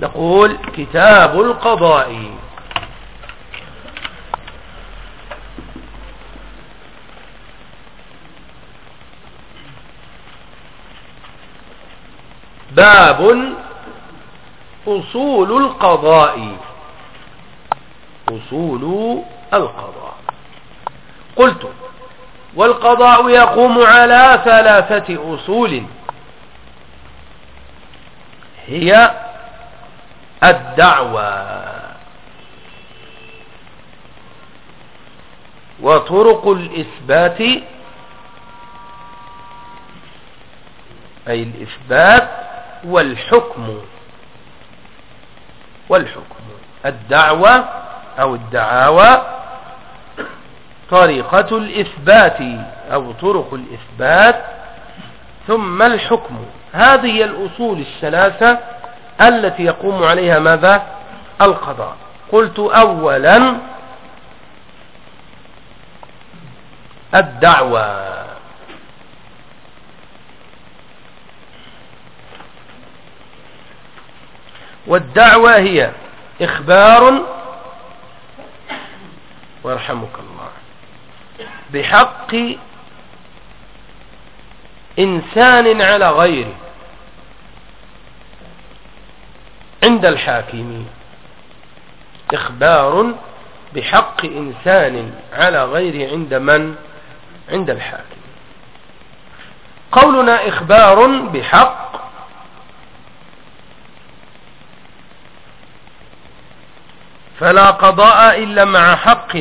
نقول كتاب القضاء. باب أصول القضاء. أصول القضاء. قلت والقضاء يقوم على ثلاثة أصول. هي الدعوة. وطرق الإثبات أي الإثبات والحكم. والحكم الدعوة أو الدعاوى. طريقة الإثبات أو طرق الإثبات. ثم الحكم. هذه الأصول الثلاثة التي يقوم عليها ماذا؟ القضاء. قلت أولا الدعوة. والدعوة هي إخبار ويرحمك الله. بحق إنسان على غيره. عند الحاكم إخبار بحق إنسان على غيره عند من؟ عند الحاكم. قولنا إخبار بحق. فلا قضاء إلا مع حق.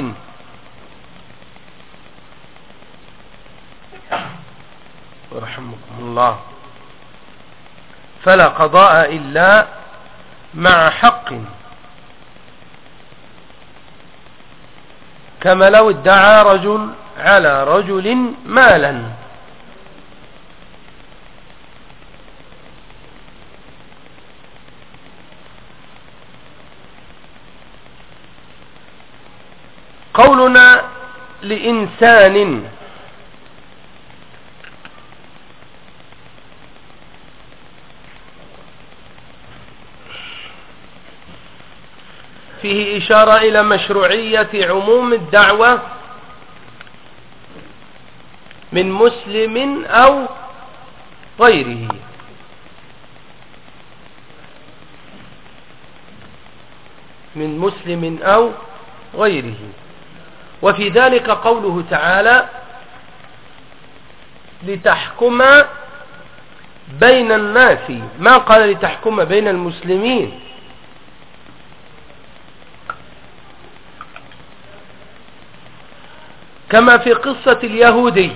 رحمكم الله. فلا قضاء إلا مع حق. كما لو ادعى رجل على رجل مالا. قولنا لإنسان فيه إشارة إلى مشروعية عموم الدعوة من مسلم أو غيره. من مسلم أو غيره. وفي ذلك قوله تعالى لتحكم بين الناس. ما قال لتحكم بين المسلمين؟ كما في قصة اليهودي.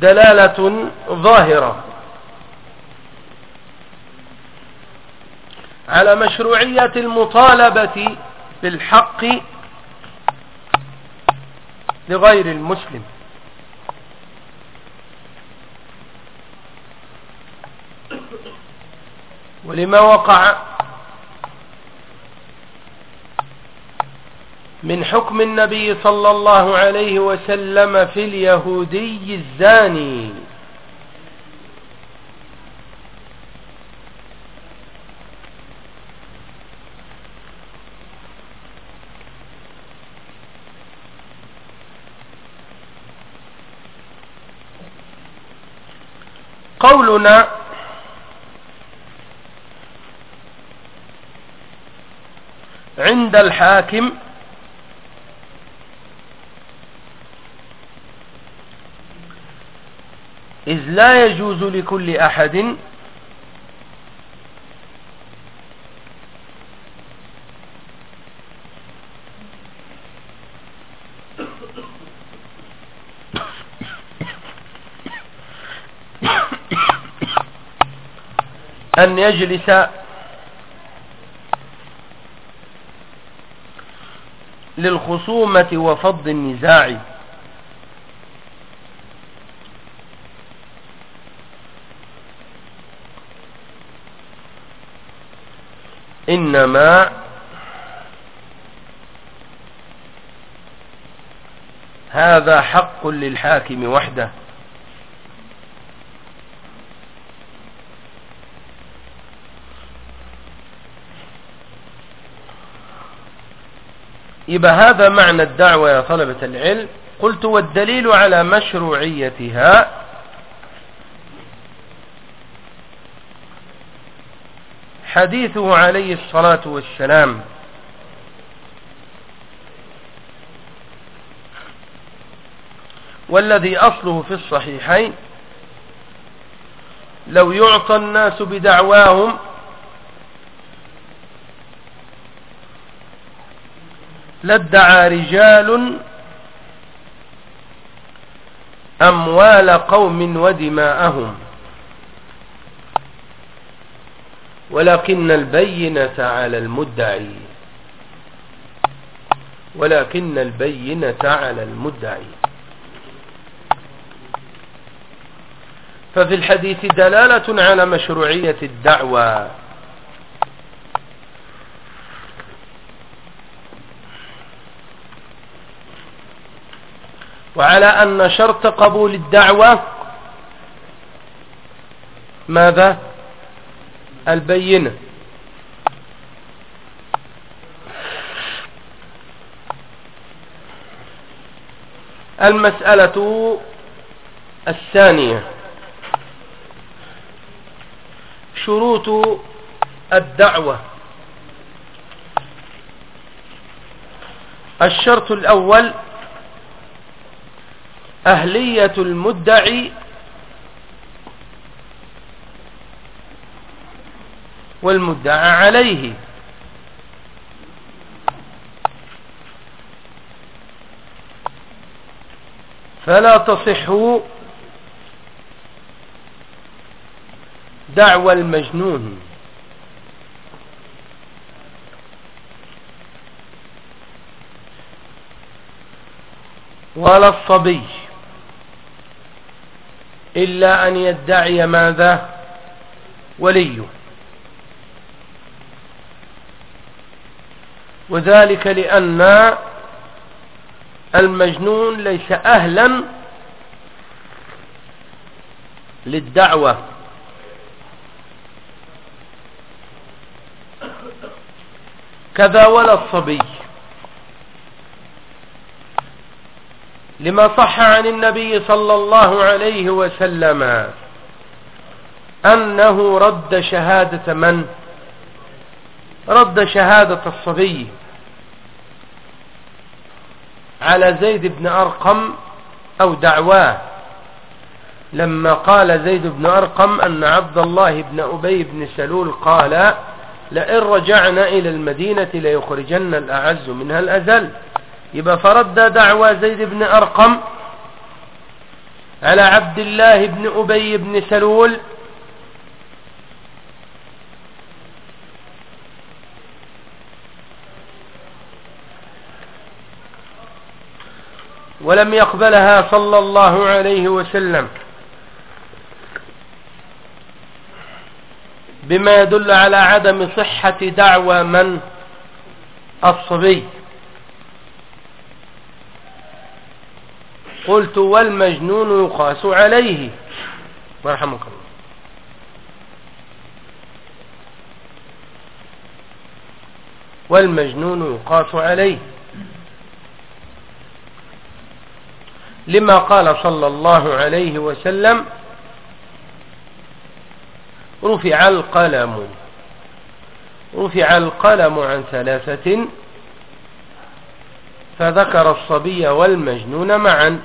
دلالة ظاهرة. على مشروعية المطالبة بالحق لغير المسلم. ولما وقع من حكم النبي صلى الله عليه وسلم في اليهودي الزاني. قولنا عند الحاكم إذ لا يجوز لكل أحد أن يجلس للخصومة وفض النزاع. إنما هذا حق للحاكم وحده. إذا هذا معنى الدعوة يا طلبة العلم. قلت والدليل على مشروعيتها حديثه عليه الصلاة والسلام. والذي أصله في الصحيحين لو يعطى الناس بدعواهم لادعى رجال أموال قوم ودماءهم. ولكن البينة على المدعي. ولكن البينة على المدعي. ففي الحديث دلالة على مشروعية الدعوة. وعلى أن شرط قبول الدعوة ماذا؟ البينة. المسألة الثانية. شروط الدعوة. الشرط الأول أهلية المدعي والمدعى عليه. فلا تصح دعوى المجنون. ولا الصبي إلا أن يدعي ماذا؟ وليه. وذلك لأن المجنون ليس أهلا للدعوة. كذا ولا الصبي. لما صح عن النبي صلى الله عليه وسلم أنه رد شهادة من؟ رد شهادة الصبي على زيد بن أرقم أو دعواه. لما قال زيد بن أرقم أن عبد الله بن أبي بن سلول قال لئن رجعنا إلى المدينة ليخرجن الأعز منها الأزل. يبقى فرد دعوى زيد بن أرقم على عبد الله بن أبي بن سلول ولم يقبلها صلى الله عليه وسلم. بما يدل على عدم صحة دعوى من؟ الصبي. قلت والمجنون يقاس عليه. ورحمك الله. والمجنون يقاس عليه. لما قال صلى الله عليه وسلم رفع القلم. رفع القلم عن ثلاثة. فذكر الصبي والمجنون معا.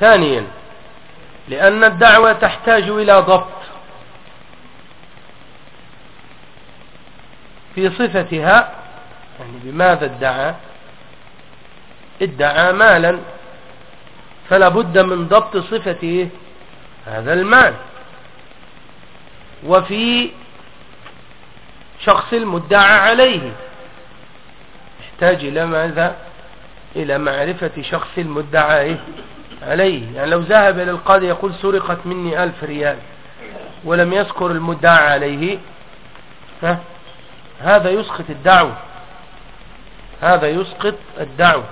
ثانيا لأن الدعوة تحتاج إلى ضبط. في صفتها يعني بماذا ادعى؟ ادعى مالا فلا بد من ضبط صفته هذا المال. وفي شخص المدعى عليه يحتاج إلى ماذا؟ إلى معرفة شخص المدعى عليه. يعني لو ذهب إلى القاضي يقول سرقت مني ألف ريال ولم يذكر المدعى عليه ها؟ هذا يسقط الدعوة. هذا يسقط الدعوة.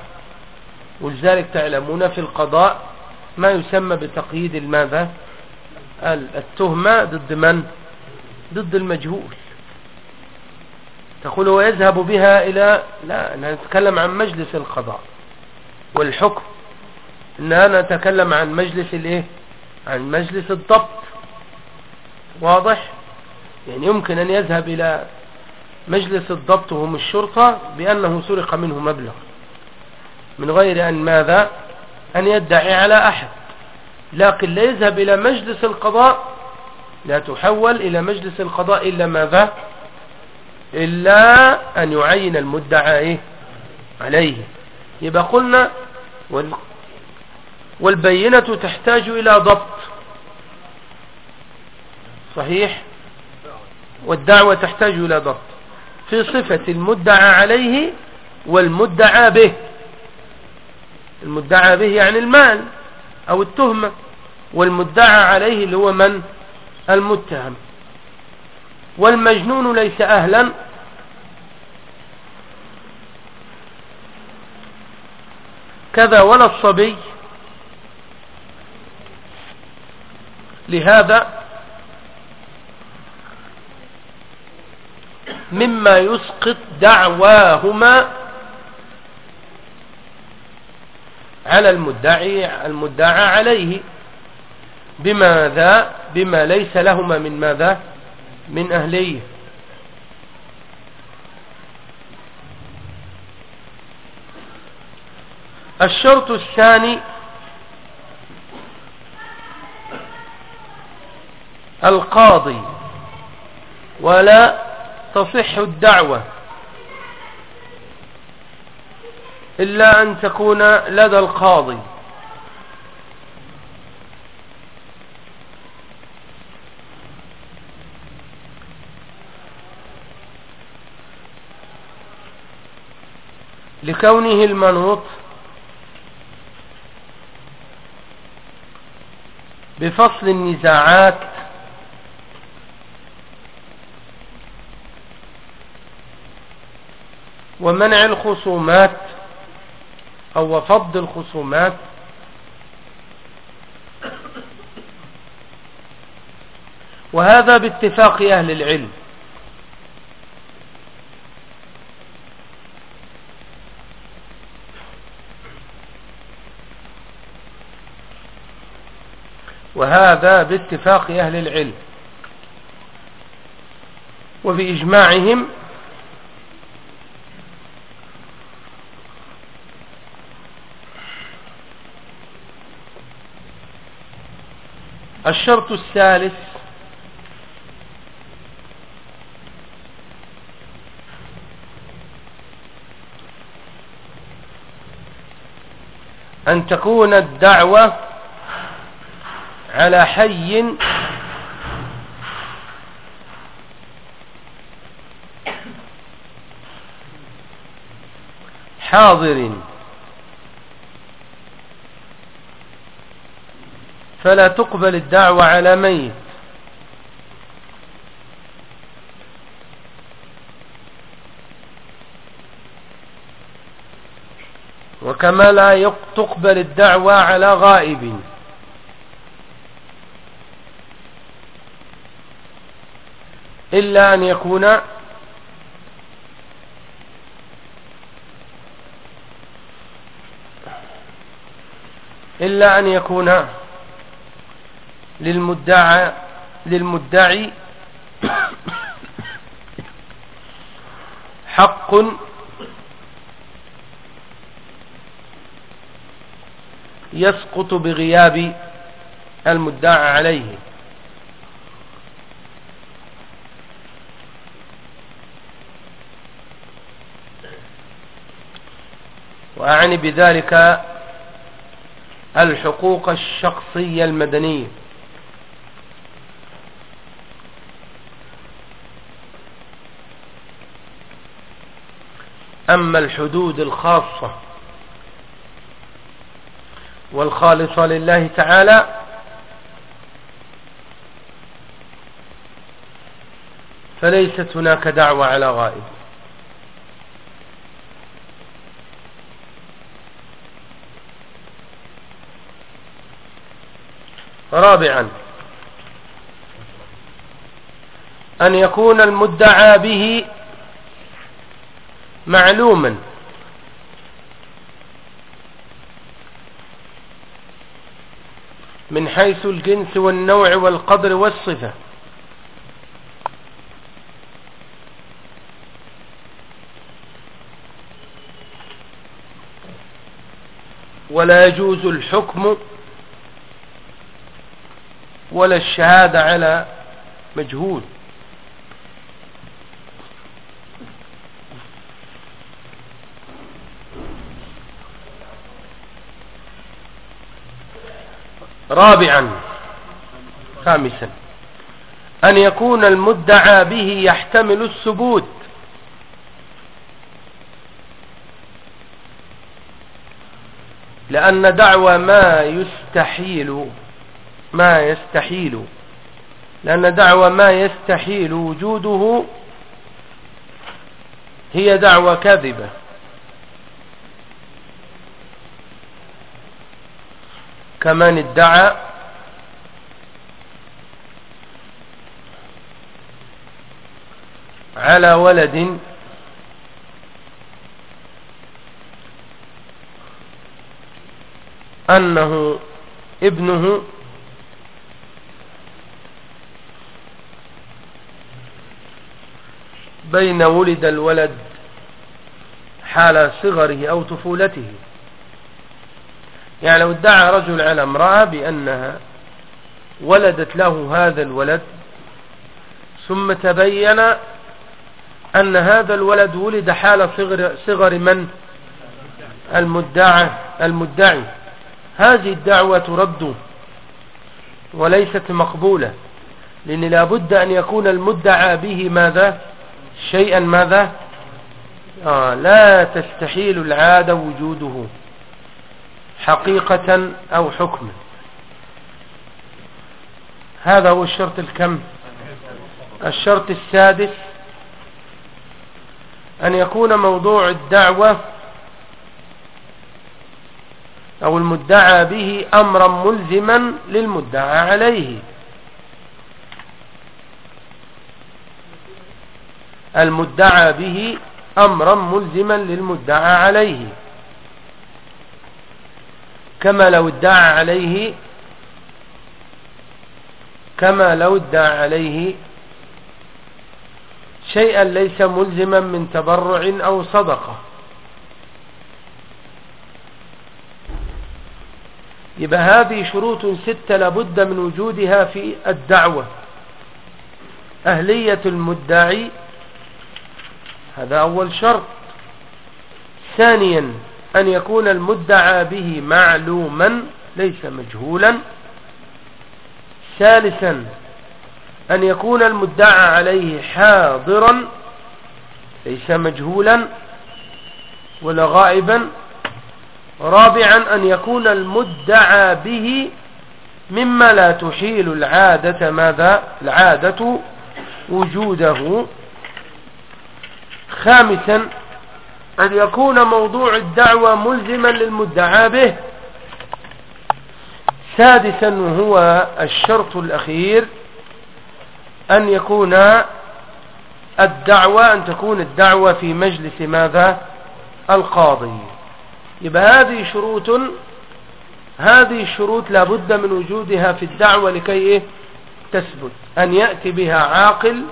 ولذلك تعلمون في القضاء ما يسمى بتقييد الماذا؟ التهمة ضد من؟ ضد المجهول. تقول هو يذهب بها إلى لا نتكلم عن مجلس القضاء والحكم. إننا نتكلم عن مجلس الإيه؟ عن مجلس الضبط. واضح؟ يعني يمكن أن يذهب إلى مجلس الضبط وهم الشرطة بأنه سرق منه مبلغ من غير أن ماذا؟ أن يدعي على أحد. لكن لا يذهب إلى مجلس القضاء لا تحول إلى مجلس القضاء إلا ماذا؟ إلا أن يعين المدعى؟ عليه. يبقى قلنا والبينة تحتاج إلى ضبط. صحيح؟ والدعوة تحتاج إلى ضبط. في صفة المدعى عليه والمدعى به. المدعى به يعني المال أو التهمة والمدعى عليه اللي هو من؟ المتهم. والمجنون ليس أهلا. كذا ولا الصبي. لهذا مما يسقط دعواهما على المدعي المدعى عليه. بماذا؟ بما ليس لهما من ماذا؟ من أهليه. الشرط الثاني القاضي. ولا تصح الدعوة. إلا أن تكون لدى القاضي. لكونه المنوط بفصل النزاعات ومنع الخصومات أو فض الخصومات. وهذا باتفاق أهل العلم. وهذا باتفاق أهل العلم. وبإجماعهم الشرط الثالث أن تكون الدعوة على حي حاضر. فلا تقبل الدعوة على ميت. وكما لا تقبل الدعوة على غائب. إلا أن يكون إلا أن يكون للمدعى للمدعي حق يسقط بغياب المدعى عليه. وأعني بذلك الحقوق الشخصية المدنية. أما الحدود الخاصة والخالصة لله تعالى فليست هناك دعوة على غائب. رابعا أن يكون المدعى به معلوما. من حيث الجنس والنوع والقدر والصفة. ولا يجوز الحكم ولا الشهادة على مجهول. رابعا. خامسا. أن يكون المدعى به يحتمل الثبوت. لأن دعوى ما يستحيل ما يستحيل. لأن دعوى ما يستحيل وجوده هي دعوى كاذبة. كمن ادعى على ولد أنه ابنه بين ولد الولد حال صغره أو طفولته. يعني لو ادعى رجل على امرأة بأنها ولدت له هذا الولد ثم تبين أن هذا الولد ولد حال صغر, صغر من؟ المدعى المدعي. هذه الدعوة ترد وليست مقبولة لأن لابد أن يكون المدعى به ماذا؟ شيئا ماذا؟ آه لا تستحيل العادة وجوده. حقيقة أو حكما. هذا هو الشرط الكم. الشرط السادس أن يكون موضوع الدعوة أو المدعى به أمرا ملزما للمدعى عليه. المدعى به أمرا ملزما للمدعى عليه. كما لو ادعى عليه كما لو ادعى عليه شيئا ليس ملزما من تبرع أو صدقة. يبقى هذه شروط ستة لابد من وجودها في الدعوة. أهلية المدعي هذا أول شرط. ثانيا أن يكون المدعى به معلوما ليس مجهولا. ثالثا أن يكون المدعى عليه حاضرا ليس مجهولا. ولا غائبا. رابعا أن يكون المدعى به مما لا تحيل العادة ماذا؟ العادة وجوده. خامسا أن يكون موضوع الدعوة ملزما للمدعى به. سادسا وهو الشرط الأخير أن يكون الدعوة أن تكون الدعوة في مجلس ماذا؟ القاضي. يبقى هذه شروط هذه الشروط لابد من وجودها في الدعوة لكي إيه؟ تثبت. أن يأتي بها عاقل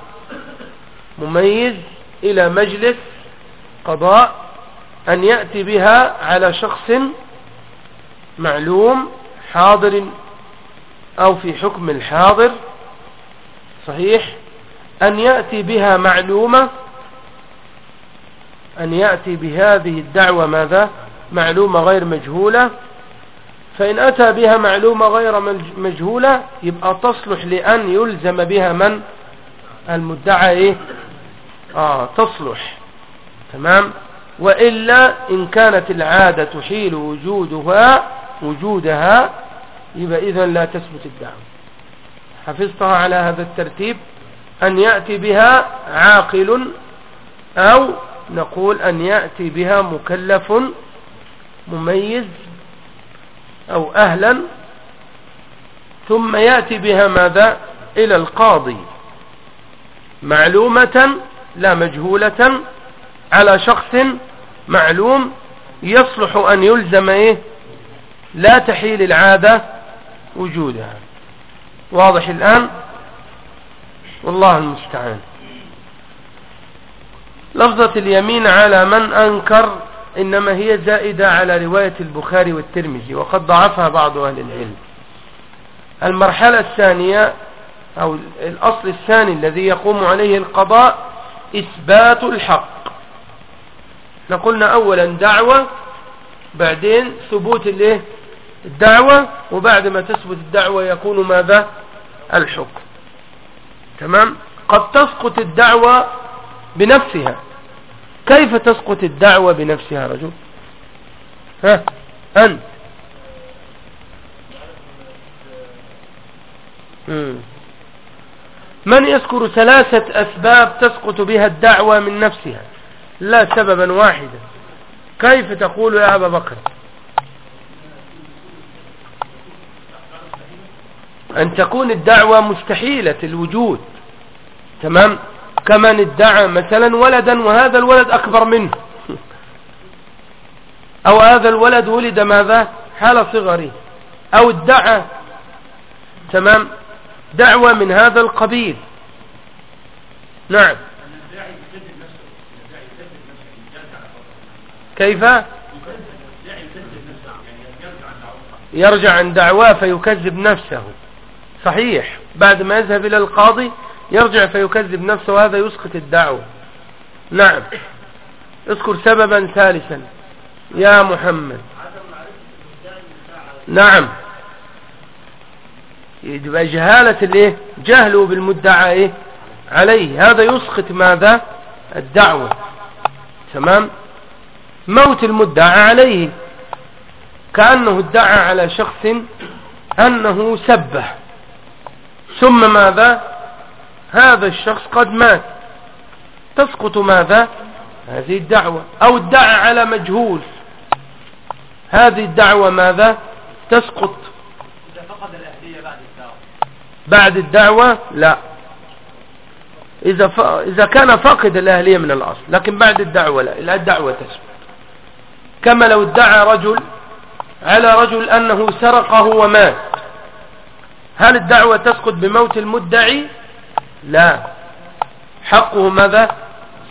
مميز إلى مجلس قضاء أن يأتي بها على شخص معلوم حاضر أو في حكم الحاضر. صحيح؟ أن يأتي بها معلومة أن يأتي بهذه الدعوة ماذا؟ معلومة غير مجهولة. فإن أتى بها معلومة غير مجهولة يبقى تصلح لأن يلزم بها من؟ المدعى إيه؟ آه تصلح. تمام؟ وإلا إن كانت العادة تحيل وجودها وجودها يبقى إذا لا تثبت الدعوة حفظتها على هذا الترتيب أن يأتي بها عاقل أو نقول أن يأتي بها مكلف مميز أو أهلا ثم يأتي بها ماذا؟ إلى القاضي. معلومة لا مجهولة على شخص معلوم يصلح أن يلزم إيه؟ لا تحيل العادة وجودها. واضح الآن؟ والله المستعان. لفظة اليمين على من أنكر إنما هي زائدة على رواية البخاري والترمذي وقد ضعفها بعض أهل العلم. المرحلة الثانية أو الأصل الثاني الذي يقوم عليه القضاء إثبات الحق. نقولنا أولا دعوة بعدين ثبوت الايه الدعوة وبعد ما تثبت الدعوة يكون ماذا؟ الحكم. تمام؟ قد تسقط الدعوة بنفسها. كيف تسقط الدعوة بنفسها رجل؟ ها؟ أنت. من يذكر ثلاثة أسباب تسقط بها الدعوة من نفسها؟ لا سببا واحدا. كيف تقول يا أبا بكر؟ أن تكون الدعوة مستحيلة الوجود. تمام؟ كمن ادعى مثلا ولدا وهذا الولد أكبر منه. أو هذا الولد ولد ماذا؟ حال صغره أو ادعى. تمام؟ دعوة من هذا القبيل. نعم. كيف؟ يرجع عن دعواه فيكذب نفسه. صحيح. بعد ما يذهب إلى القاضي يرجع فيكذب نفسه وهذا يسقط الدعوة. نعم. اذكر سببا ثالثا. يا محمد. نعم. يبقى جهالة الإيه؟ جهله بالمدعى إيه؟ عليه. هذا يسقط ماذا؟ الدعوة. تمام؟ موت المدعى عليه. كأنه ادعى على شخص أنه سبه ثم ماذا؟ هذا الشخص قد مات. تسقط ماذا؟ هذه الدعوة. أو ادعى على مجهول. هذه الدعوة ماذا؟ تسقط. إذا فقد الأهلية بعد الدعوة. بعد الدعوة؟ لا. إذا, ف... إذا كان فاقد الأهلية من الأصل لكن بعد الدعوة لا. لا الدعوة تسقط. كما لو ادعى رجل على رجل أنه سرقه ومات. هل الدعوة تسقط بموت المدعي؟ لا. حقه ماذا؟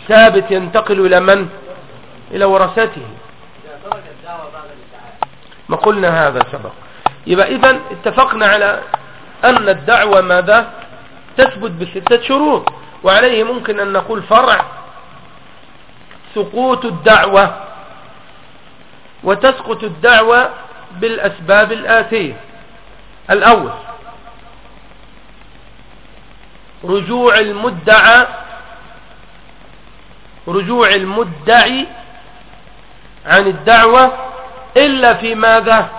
ثابت ينتقل إلى من؟ إلى ورثته ما قلنا هذا سبق. يبقى إذا اتفقنا على أن الدعوة ماذا؟ تثبت بستة شروط. وعليه ممكن أن نقول فرع سقوط الدعوة. وتسقط الدعوة بالأسباب الآتية الأول رجوع المدعى رجوع المدعي عن الدعوة إلا في ماذا؟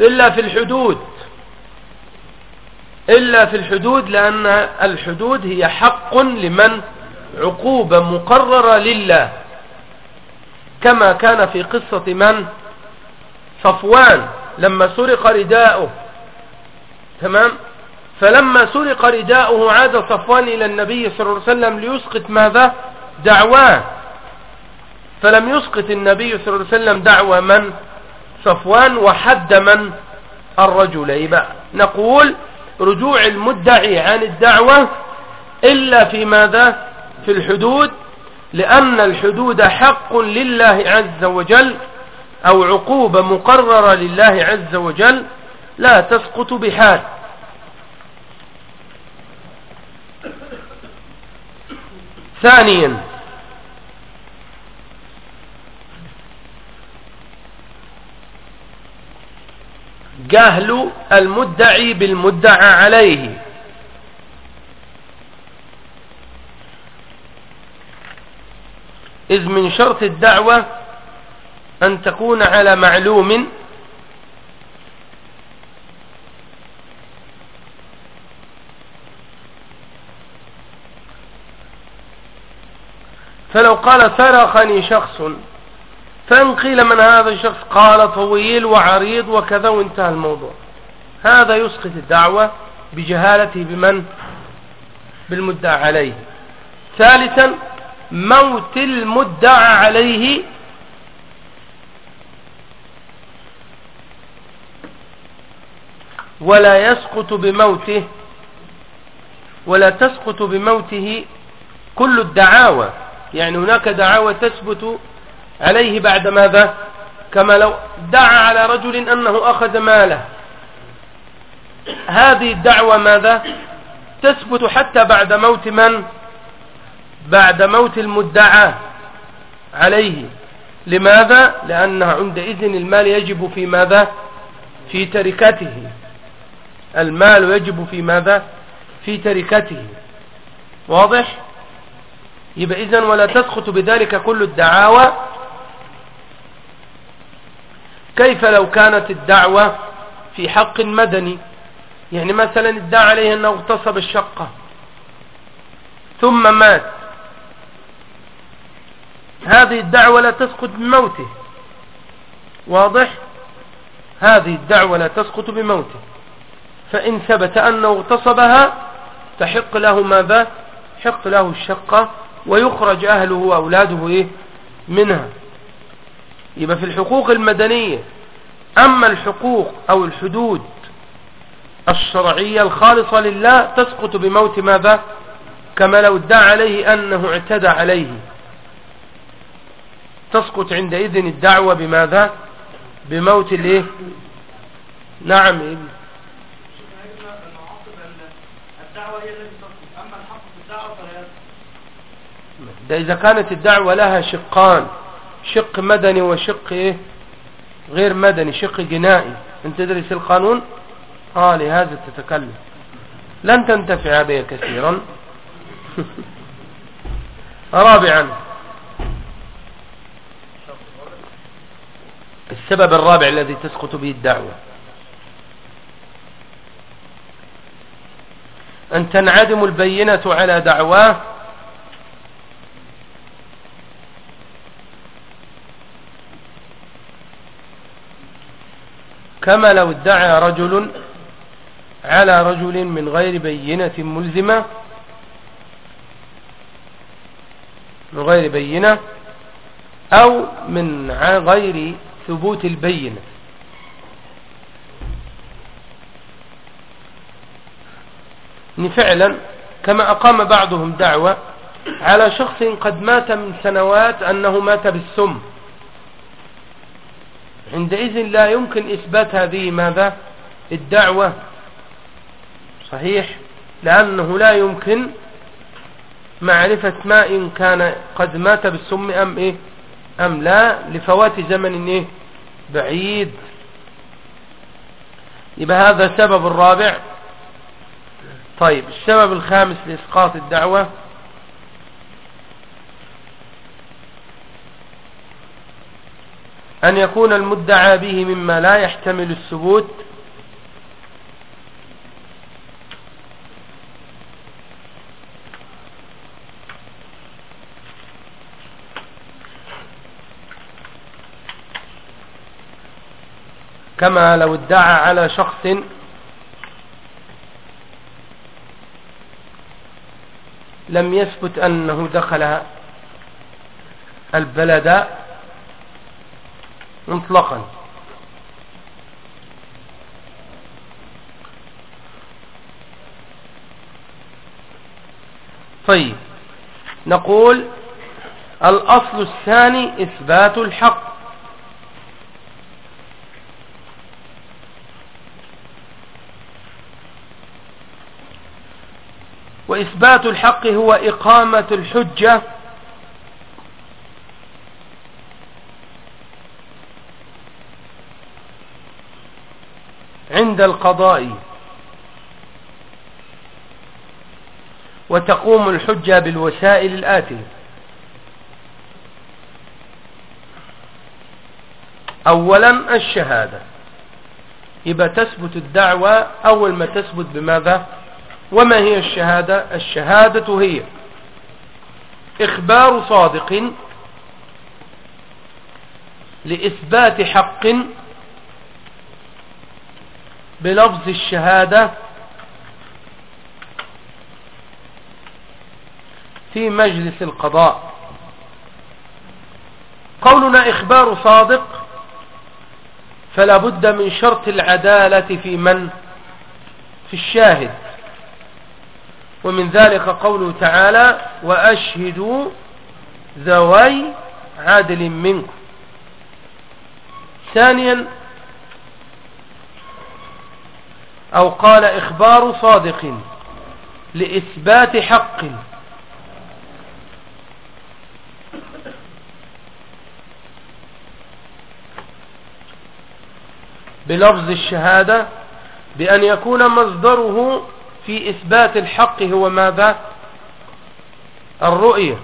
إلا في الحدود. إلا في الحدود لأن الحدود هي حق لمن عقوبة مقررة لله. كما كان في قصة من؟ صفوان لما سرق رداؤه. تمام؟ فلما سرق رداؤه عاد صفوان إلى النبي صلى الله عليه وسلم ليسقط ماذا؟ دعواه. فلم يسقط النبي صلى الله عليه وسلم دعوى من؟ صفوان وحد من؟ الرجل يبقى نقول رجوع المدعي عن الدعوة إلا في ماذا؟ في الحدود لأن الحدود حق لله عز وجل أو عقوبة مقررة لله عز وجل لا تسقط بحال. ثانيا جهل المدعي بالمدعى عليه. إذ من شرط الدعوة أن تكون على معلوم. فلو قال سرقني شخص فإن قيل من هذا الشخص قال طويل وعريض وكذا وانتهى الموضوع. هذا يسقط الدعوة بجهالته بمن؟ بالمدعى عليه. ثالثا موت المدعى عليه. ولا يسقط بموته ولا تسقط بموته كل الدعاوى. يعني هناك دعاوى تثبت عليه بعد ماذا كما لو دعا على رجل أنه أخذ ماله. هذه الدعوة ماذا؟ تثبت حتى بعد موت من؟ بعد موت المدعى عليه. لماذا؟ لأنه عندئذ المال يجب في ماذا؟ في تركته. المال يجب في ماذا؟ في تركته. واضح؟ يبقى إذن ولا تسقط بذلك كل الدعاوى. كيف لو كانت الدعوة في حق مدني؟ يعني مثلا ادعى عليه أنه اغتصب الشقة. ثم مات. هذه الدعوة لا تسقط بموته. واضح؟ هذه الدعوة لا تسقط بموته. فإن ثبت أنه اغتصبها تحق له ماذا؟ حق له الشقة ويخرج أهله وأولاده إيه؟ منها. يبقى في الحقوق المدنية أما الحقوق أو الحدود الشرعية الخالصة لله تسقط بموت ماذا؟ كما لو ادعى عليه أنه اعتدى عليه. تسقط عندئذ الدعوة بماذا؟ بموت الإيه؟ نعم. ابن ده إذا كانت الدعوة لها شقان شق مدني وشق إيه؟ غير مدني شق جنائي. أنت تدرس القانون؟ آه لهذا تتكلم. لن تنتفع به كثيرا. رابعا السبب الرابع الذي تسقط به الدعوة. أن تنعدم البينة على دعواه كما لو ادعى رجل على رجل من غير بينة ملزمة من غير بينة أو من غير ثبوت البينة فعلا كما أقام بعضهم دعوة على شخص قد مات من سنوات أنه مات بالسم. عندئذ لا يمكن إثبات هذه ماذا؟ الدعوة. صحيح؟ لأنه لا يمكن معرفة ما إن كان قد مات بالسم أم إيه؟ أم لا لفوات زمن إيه؟ بعيد. يبقى هذا السبب الرابع. طيب السبب الخامس لإسقاط الدعوة. أن يكون المدعى به مما لا يحتمل الثبوت. كما لو ادعى على شخص لم يثبت أنه دخل البلد مطلقا. طيب نقول الأصل الثاني إثبات الحق. وإثبات الحق هو إقامة الحجة. عند القضاء. وتقوم الحجة بالوسائل الآتية. أولا الشهادة. يبقى تثبت الدعوة أول ما تثبت بماذا؟ وما هي الشهادة؟ الشهادة هي إخبار صادق لإثبات حق بلفظ الشهادة في مجلس القضاء. قولنا إخبار صادق فلا بد من شرط العدالة في من؟ في الشاهد. ومن ذلك قوله تعالى وأشهدوا ذوي عادل منكم. ثانيا أو قال إخبار صادق لإثبات حق. بلفظ الشهادة بأن يكون مصدره في إثبات الحق هو ماذا؟ الرؤية.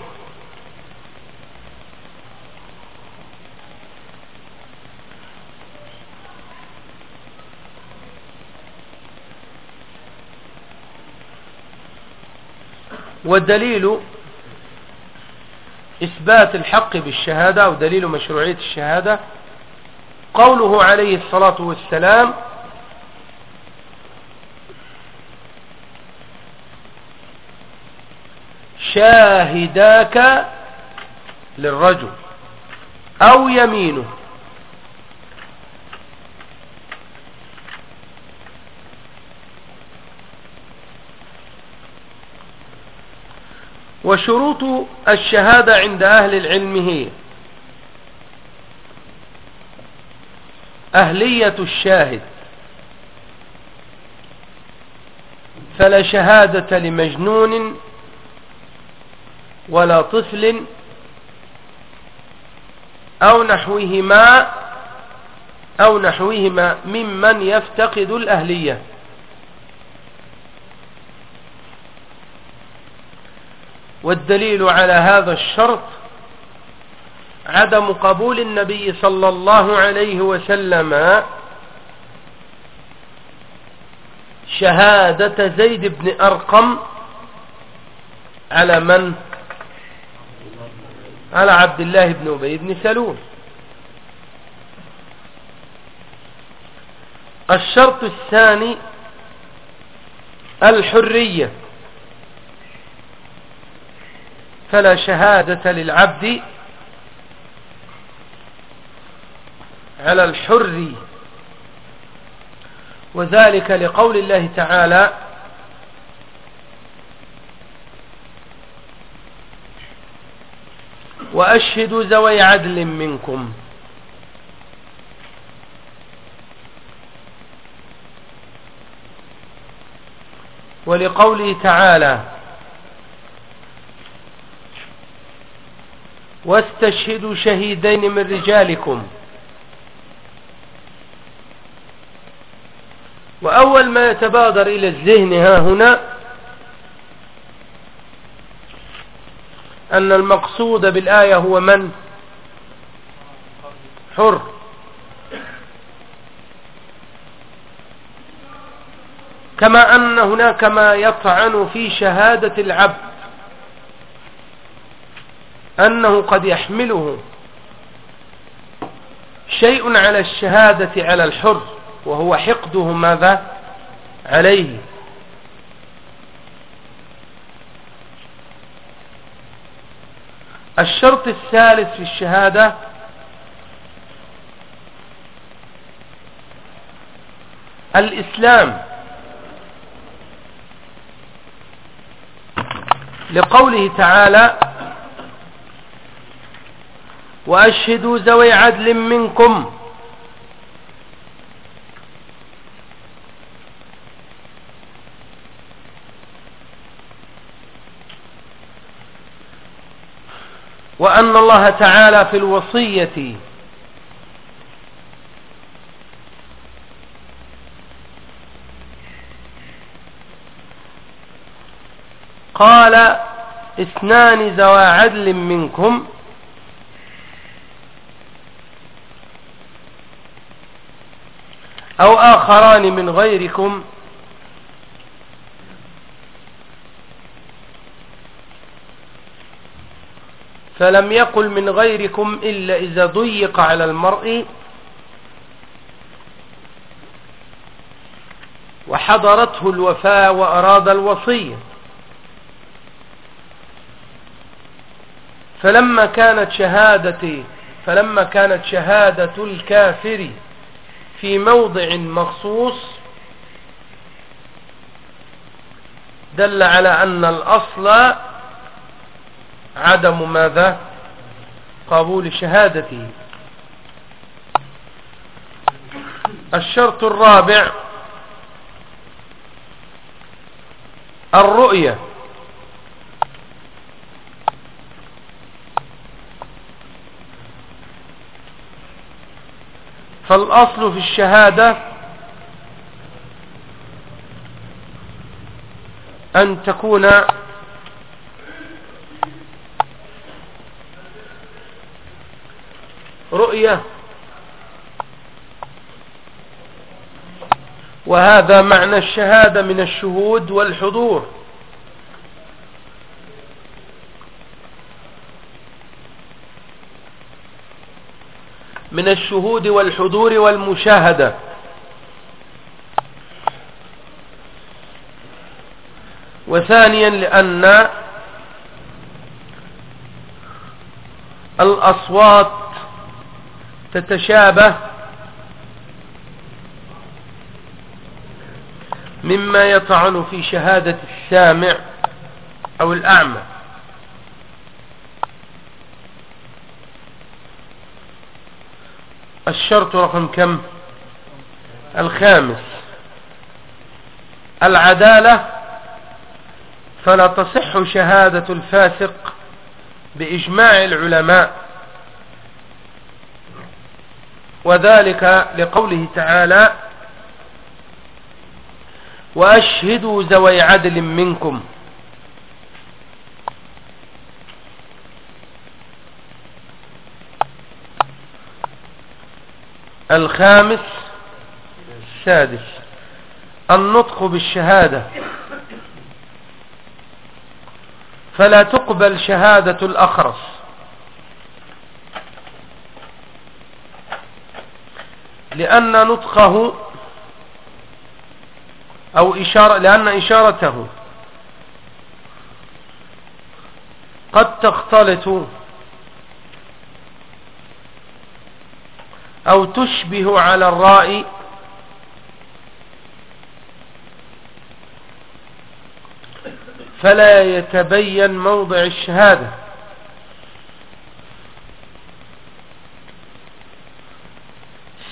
والدليل إثبات الحق بالشهادة أو دليل مشروعية الشهادة قوله عليه الصلاة والسلام شاهداك للرجل أو يمينه. وشروط الشهادة عند أهل العلم هي أهلية الشاهد فلا شهادة لمجنون ولا طفل أو نحوهما أو نحوهما ممن يفتقد الأهلية. والدليل على هذا الشرط عدم قبول النبي صلى الله عليه وسلم شهادة زيد بن أرقم على من على عبد الله بن أبي بن سلول. الشرط الثاني الحرية. فلا شهادة للعبد على الحر. وذلك لقول الله تعالى وأشهدوا ذوي عدل منكم. ولقوله تعالى واستشهدوا شهيدين من رجالكم. وأول ما يتبادر إلى الذهن ها هنا أن المقصود بالآية هو من؟ حر. كما أن هناك ما يطعن في شهادة العبد. أنه قد يحمله. شيء على الشهادة على الحر. وهو حقده ماذا؟ عليه. الشرط الثالث في الشهادة الإسلام. لقوله تعالى وأشهدوا ذوي عدل منكم وأن الله تعالى في الوصية قال اثنان ذوى عدل منكم أو آخران من غيركم فلم يقل من غيركم إلا إذا ضيق على المرء وحضرته الوفاة وأراد الوصية. فلما كانت شهادة فلما كانت شهادة الكافر في موضع مخصوص دل على أن الأصل عدم ماذا؟ قبول شهادته. الشرط الرابع الرؤية. فالأصل في الشهادة أن تكون رؤية. وهذا معنى الشهادة من الشهود والحضور. من الشهود والحضور والمشاهدة. وثانيا لأن الأصوات تتشابه مما يطعن في شهادة السامع أو الأعمى. الشرط رقم كم؟ الخامس. العدالة فلا تصح شهادة الفاسق بإجماع العلماء. وذلك لقوله تعالى وأشهدوا ذوي عدل منكم. الخامس السادس النطق بالشهادة. فلا تقبل شهادة الأخرس. لأن نطقه أو إشارة لأن إشارته قد تختلط أو تشبه على الرأي فلا يتبين موضع الشهادة.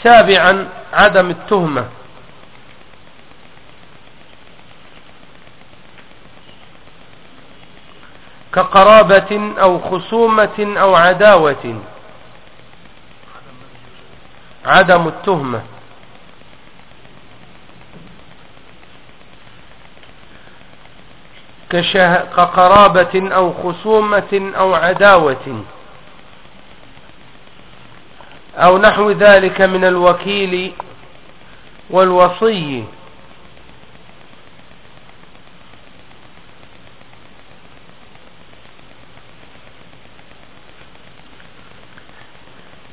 سابعا عدم التهمة. كقرابة أو خصومة أو عداوة. عدم التهمة. كقرابة أو خصومة أو عداوة. أو نحو ذلك من الوكيل والوصي.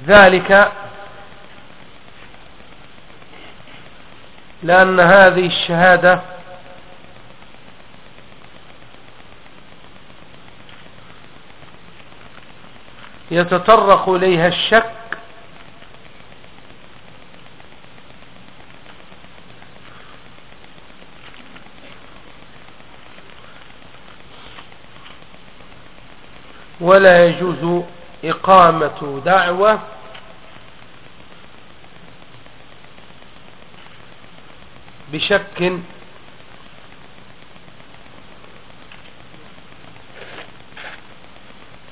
ذلك لأن هذه الشهادة يتطرق إليها الشك ولا يجوز إقامة دعوة بشك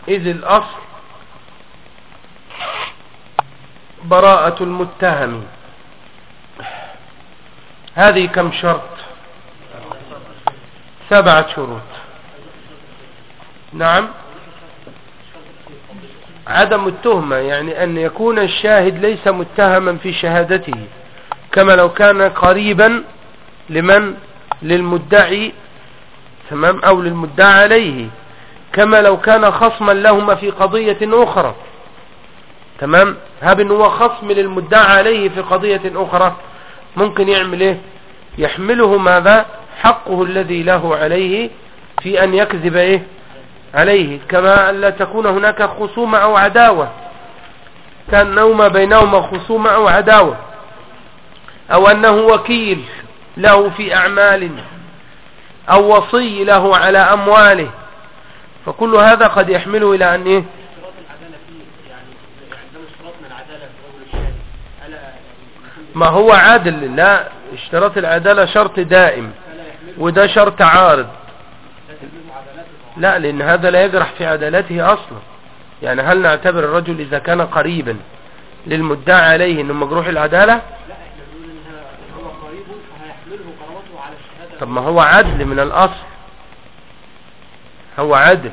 إذ الأصل براءة المتهم. هذه كم شرط؟ سبعة شروط. نعم. عدم التهمة يعني أن يكون الشاهد ليس متهما في شهادته كما لو كان قريبا لمن؟ للمدعي تمام؟ أو للمدعى عليه كما لو كان خصما لهما في قضية أخرى تمام؟ هاب هو خصم للمدعى عليه في قضية أخرى ممكن يعمل إيه؟ يحمله ماذا؟ حقه الذي له عليه في أن يكذب إيه؟ عليه كما لا تكون هناك خصومة أو عداوة. كأنهما بينهما خصومة أو عداوة. أو أنه وكيل له في أعمال أو وصي له على أمواله. فكل هذا قد يحمله إلى أن إيه؟ ما هو عادل لا اشتراط العدالة شرط دائم وده شرط عارض. لا لأن هذا لا يجرح في عدالته أصلا. يعني هل نعتبر الرجل إذا كان قريبا للمدعى عليه أنه مجروح العدالة؟ لا إحنا بنقول إن هو قريب فهيحمله على الشهادة طب ما هو عدل من الأصل. هو عدل.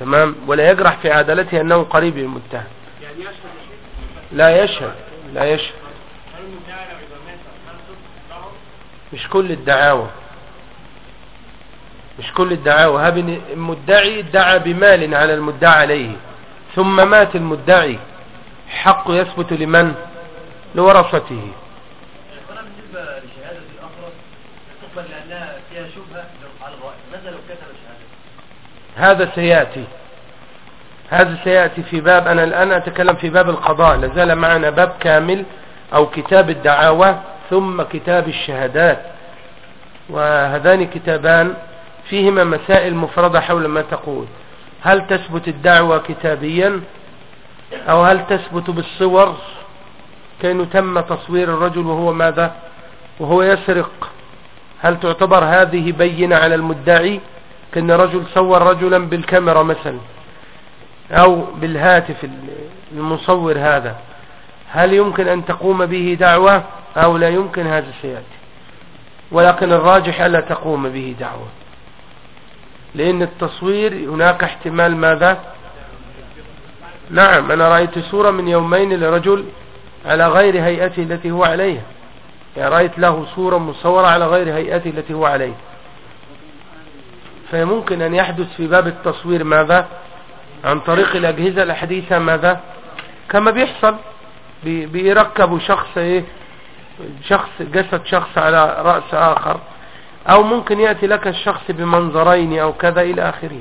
تمام؟ ولا يجرح في عدالته أنه قريب للمتهم يعني يشهد لا يشهد. لا يشهد. مش كل الدعاوى. مش كل الدعاوى هب المدعي ادعى بمال على المدعى عليه ثم مات المدعي حق يثبت لمن؟ لورثته. هذا سيأتي. هذا سيأتي في باب أنا الآن أتكلم في باب القضاء. لازال معنا باب كامل أو كتاب الدعاوى ثم كتاب الشهادات. وهذان كتابان فيهما مسائل مفردة حول ما تقول. هل تثبت الدعوة كتابيا؟ أو هل تثبت بالصور؟ كأنه تم تصوير الرجل وهو ماذا؟ وهو يسرق. هل تعتبر هذه بينة على المدعي؟ كأن رجل صور رجلا بالكاميرا مثلا. أو بالهاتف المصور هذا. هل يمكن أن تقوم به دعوة؟ أو لا يمكن هذا سيأتي. ولكن الراجح ألا تقوم به دعوة. لأن التصوير هناك احتمال ماذا؟ نعم أنا رأيت صورة من يومين لرجل على غير هيئته التي هو عليها. يعني رأيت له صورة مصورة على غير هيئته التي هو عليها. فممكن أن يحدث في باب التصوير ماذا؟ عن طريق الأجهزة الحديثة ماذا؟ كما بيحصل. بيركبوا شخص إيه؟ شخص جسد شخص على رأس آخر. أو ممكن يأتي لك الشخص بمنظرين أو كذا إلى آخره.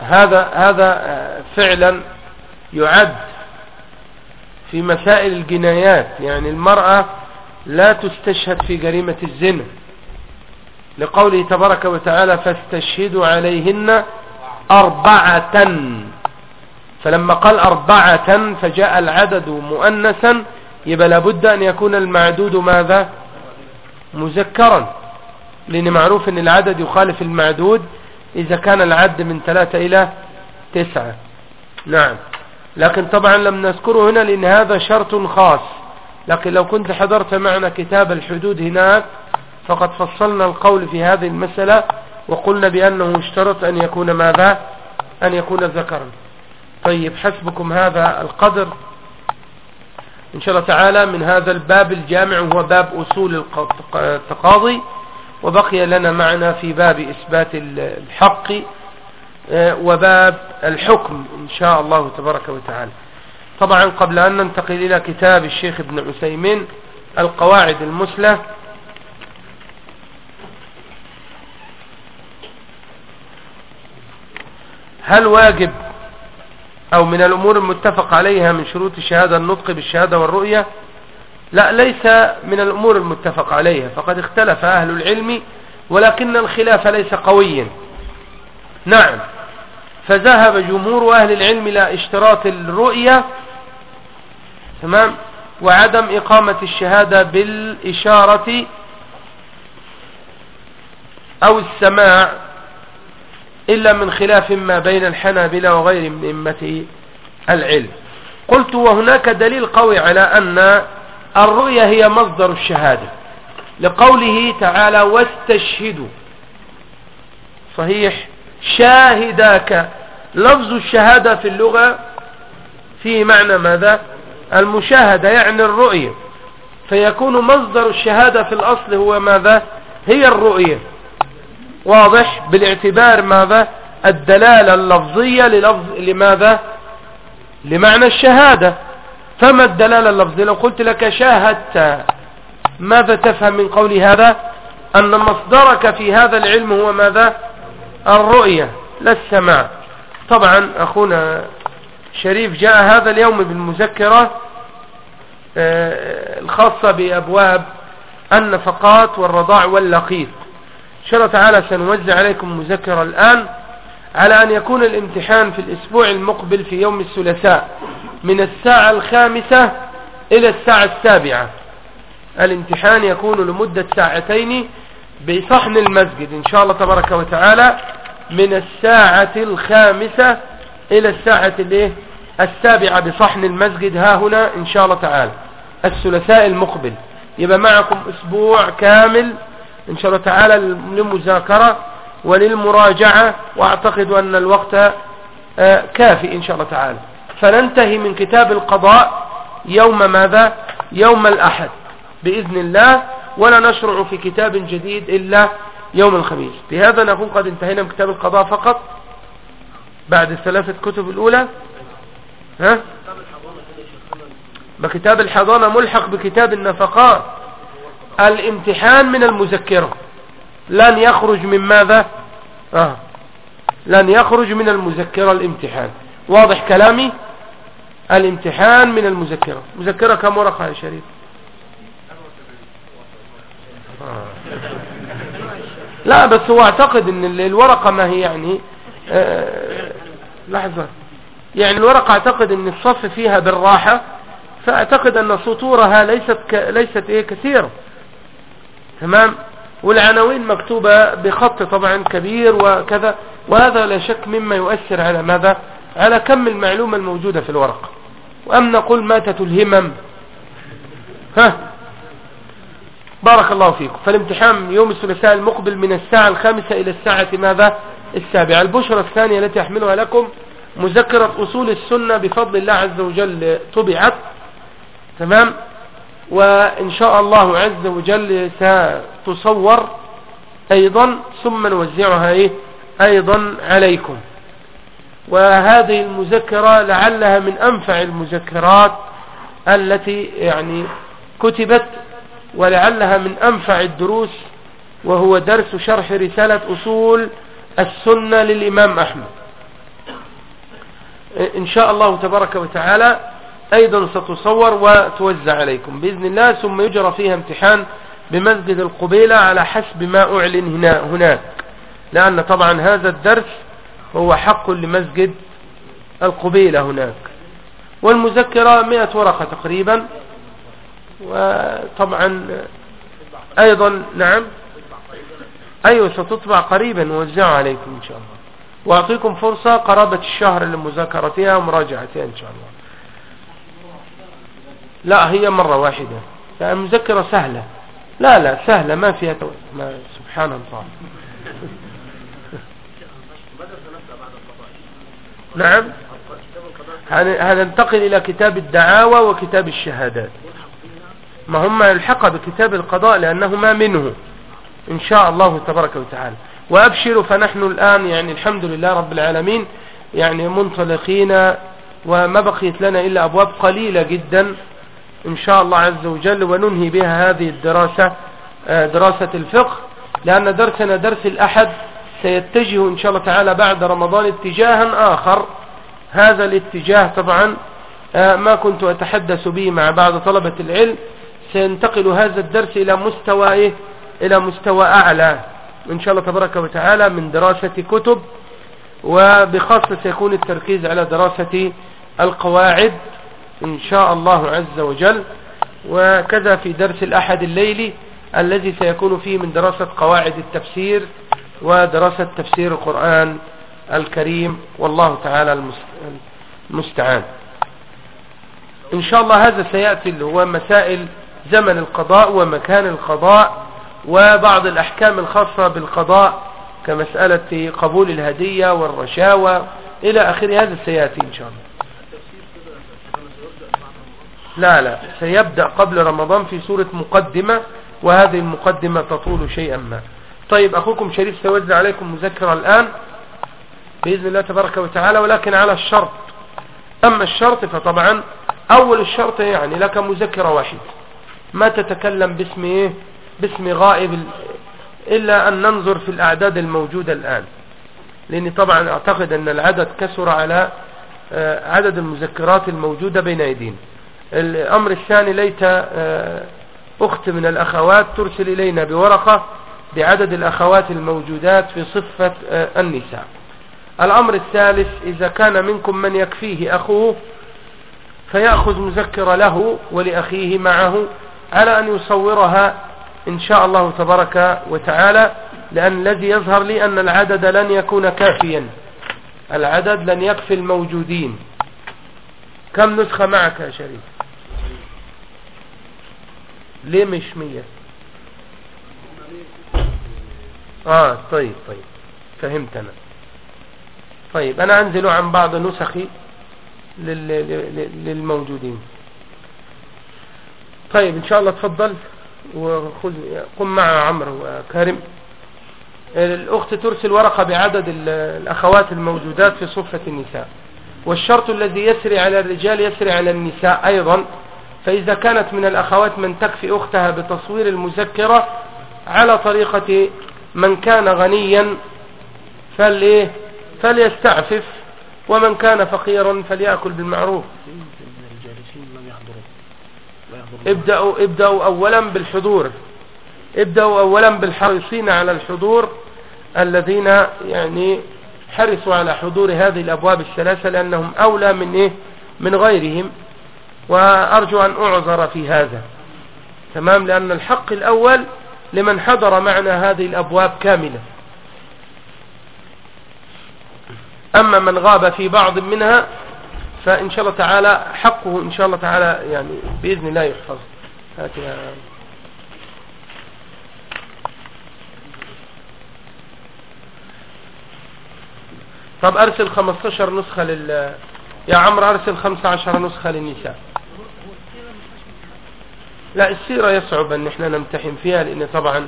هذا هذا فعلا يعد في مسائل الجنايات. يعني المرأة لا تستشهد في جريمة الزنا. لقوله تبارك وتعالى فاستشهدوا عليهن أربعة فلما قال أربعة فجاء العدد مؤنثا يبقى لابد أن يكون المعدود ماذا؟ مذكرا لأن معروف أن العدد يخالف المعدود إذا كان العد من ثلاثة إلى تسعة. نعم. لكن طبعا لم نذكره هنا لأن هذا شرط خاص. لكن لو كنت حضرت معنا كتاب الحدود هناك فقد فصلنا القول في هذه المسألة وقلنا بأنه اشترط أن يكون ماذا؟ أن يكون ذكرا. طيب حسبكم هذا القدر. إن شاء الله تعالى من هذا الباب الجامع هو باب أصول التقاضي وبقي لنا معنا في باب إثبات الحق وباب الحكم إن شاء الله تبارك وتعالى. طبعا قبل أن ننتقل إلى كتاب الشيخ ابن عثيمين القواعد المسلة هل واجب أو من الأمور المتفق عليها من شروط الشهادة النطق بالشهادة والرؤية. لا ليس من الأمور المتفق عليها فقد اختلف أهل العلم ولكن الخلاف ليس قويا. نعم. فذهب جمهور أهل العلم إلى اشتراط الرؤية تمام وعدم إقامة الشهادة بالإشارة أو السماع إلا من خلاف ما بين الحنابلة وغير من إمة العلم. قلت وهناك دليل قوي على أن الرؤية هي مصدر الشهادة. لقوله تعالى واستشهدوا صحيح. شاهداك. لفظ الشهادة في اللغة فيه معنى ماذا؟ المشاهدة يعني الرؤية. فيكون مصدر الشهادة في الأصل هو ماذا؟ هي الرؤية. واضح بالاعتبار ماذا؟ الدلالة اللفظية للفظ لماذا؟ لمعنى الشهادة. فما الدلالة اللفظية؟ لو قلت لك شاهدت ماذا تفهم من قول هذا؟ أن مصدرك في هذا العلم هو ماذا؟ الرؤية لا السماع. طبعا أخونا شريف جاء هذا اليوم بالمذكرة آه، الخاصة بأبواب النفقات والرضاع واللقيط. إن شاء الله تعالى سنوزع عليكم مذكرة الآن على أن يكون الامتحان في الأسبوع المقبل في يوم الثلاثاء من الساعة الخامسة إلى الساعة السابعة. الامتحان يكون لمدة ساعتين بصحن المسجد إن شاء الله تبارك وتعالى من الساعة الخامسة إلى الساعة السابعة بصحن المسجد ها هنا إن شاء الله تعالى. الثلاثاء المقبل. يبقى معكم أسبوع كامل إن شاء الله تعالى للمذاكرة وللمراجعة وأعتقد أن الوقت آه، كافي إن شاء الله تعالى. فننتهي من كتاب القضاء يوم ماذا؟ يوم الأحد بإذن الله ولا نشرع في كتاب جديد إلا يوم الخميس. بهذا نكون قد انتهينا من كتاب القضاء فقط. بعد الثلاثة كتب الأولى ها؟ بكتاب الحضانة ملحق بكتاب النفقات. الامتحان من المذكرة. لن يخرج من ماذا؟ آه. لن يخرج من المذكرة الامتحان. واضح كلامي؟ الامتحان من المذكرة. مذكرة كم ورقة يا شريف؟ آه. لا بس هو اعتقد إن الورقة ما هي يعني آه لحظة. يعني الورقة أعتقد إن الصف فيها بالراحة فأعتقد أن سطورها ليست ك... ليست إيه كثيرة. تمام؟ والعناوين مكتوبة بخط طبعا كبير وكذا وهذا لا شك مما يؤثر على ماذا؟ على كم المعلومة الموجودة في الورقة وأم نقول ماتت الهمم. ها؟ بارك الله فيكم. فالامتحان يوم الثلاثاء المقبل من الساعة الخامسة إلى الساعة ماذا؟ السابعة. البشرة الثانية التي أحملها لكم مذكرة أصول السنة بفضل الله عز وجل طبعت. تمام؟ وإن شاء الله عز وجل ستصور أيضا ثم نوزعها إيه؟ أيضا عليكم. وهذه المذكرة لعلها من أنفع المذكرات التي يعني كتبت ولعلها من أنفع الدروس وهو درس شرح رسالة أصول السنة للإمام أحمد. إن شاء الله تبارك وتعالى أيضا ستصور وتوزع عليكم. بإذن الله ثم يجرى فيها امتحان بمسجد القبيلة على حسب ما أعلن هنا هناك. لأن طبعا هذا الدرس هو حق لمسجد القبيلة هناك. والمذكرة مئة ورقة تقريبا. وطبعا أيضا نعم. أيوة ستطبع قريبا. نوزعها عليكم إن شاء الله. وأعطيكم فرصة قرابة الشهر لمذاكرتها ومراجعتها إن شاء الله. لا هي مرة واحدة. المذكرة سهلة. لا لا سهلة ما فيها تو... ما سبحان الله. نعم. هننتقل إلى كتاب الدعاوى وكتاب الشهادات. ما هم الحق بكتاب القضاء لأنهما منه. إن شاء الله تبارك وتعالى. وأبشروا فنحن الآن يعني الحمد لله رب العالمين يعني منطلقين وما بقيت لنا إلا أبواب قليلة جدا. إن شاء الله عز وجل وننهي بها هذه الدراسة آه، دراسة الفقه لأن درسنا درس الأحد سيتجه إن شاء الله تعالى بعد رمضان اتجاها آخر. هذا الاتجاه طبعا آه، ما كنت أتحدث به مع بعض طلبة العلم. سينتقل هذا الدرس إلى مستوى إيه؟ إلى مستوى أعلى. إن شاء الله تبارك وتعالى من دراسة كتب وبخاصة سيكون التركيز على دراسة القواعد. إن شاء الله عز وجل وكذا في درس الأحد الليلي الذي سيكون فيه من دراسة قواعد التفسير ودراسة تفسير القرآن الكريم والله تعالى المستعان. إن شاء الله هذا سيأتي اللي هو مسائل زمن القضاء ومكان القضاء وبعض الأحكام الخاصة بالقضاء كمسألة قبول الهدية والرشاوى إلى آخر هذا سيأتي إن شاء الله. لا لا سيبدأ قبل رمضان في سورة مقدمة وهذه المقدمة تطول شيئا ما. طيب أخوكم شريف سيوزع عليكم مذكرة الآن بإذن الله تبارك وتعالى ولكن على الشرط. أما الشرط فطبعا أول الشرط يعني لك مذكرة واحدة. ما تتكلم باسم إيه؟ باسم غائب إلا أن ننظر في الأعداد الموجودة الآن. لأني طبعا أعتقد أن العدد كسر على آه، عدد المذكرات الموجودة بين أيدينا. الأمر الثاني ليت آه، أخت من الأخوات ترسل إلينا بورقة بعدد الأخوات الموجودات في صفة آه، النساء. الأمر الثالث إذا كان منكم من يكفيه أخوه فيأخذ مذكرة له ولأخيه معه على أن يصورها إن شاء الله تبارك وتعالى لأن الذي يظهر لي أن العدد لن يكون كافيا. العدد لن يكفي الموجودين. كم نسخة معك يا شريف؟ ليه مش مية؟ آه طيب طيب. فهمت أنا. طيب أنا أنزل عن بعض نسخي للموجودين. طيب إن شاء الله تفضل وخذ قم مع عمرو وكارم الأخت ترسل ورقة بعدد الأخوات الموجودات في صفة النساء. والشرط الذي يسري على الرجال يسري على النساء أيضا. فإذا كانت من الأخوات من تكفي أختها بتصوير المذكرة على طريقة من كان غنيا فليه فليستعفف ومن كان فقيرا فليأكل بالمعروف. ابدأوا, ابدأوا أولا بالحضور. ابدأوا أولا بالحريصين على الحضور الذين يعني حرصوا على حضور هذه الأبواب الثلاثة لأنهم أولى من إيه؟ من غيرهم. وأرجو أن أعذر في هذا. تمام؟ لأن الحق الأول لمن حضر معنا هذه الأبواب كاملة. أما من غاب في بعض منها فإن شاء الله تعالى حقه إن شاء الله تعالى يعني بإذن الله يحفظ هاتها طب أرسل 15 نسخة لل يا عمرو أرسل 15 نسخة للنساء. لا السيرة يصعب أن إحنا نمتحن فيها لأن طبعا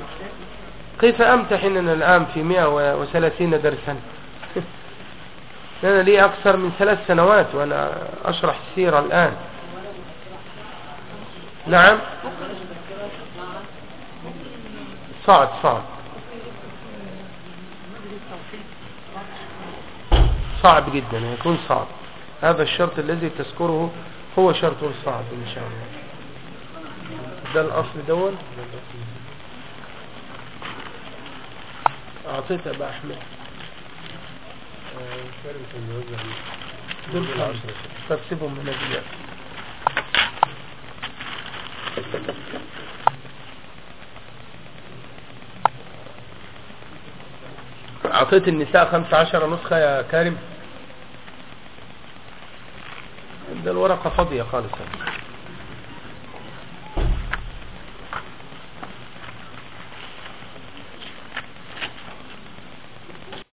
كيف أمتحن أنا الآن في 130 درسا؟ أنا لي أكثر من ثلاث سنوات وأنا أشرح السيرة الآن. نعم؟ صعب صعب. صعب جدا يكون صعب. هذا الشرط الذي تذكره هو شرط صعب إن شاء الله. ده الأصل دول؟ أعطيت أبا أحمد. دول تكسبهم من الزيادة أعطيت النساء خمسة عشر نسخة يا كارم ده الورقة فاضية خالص.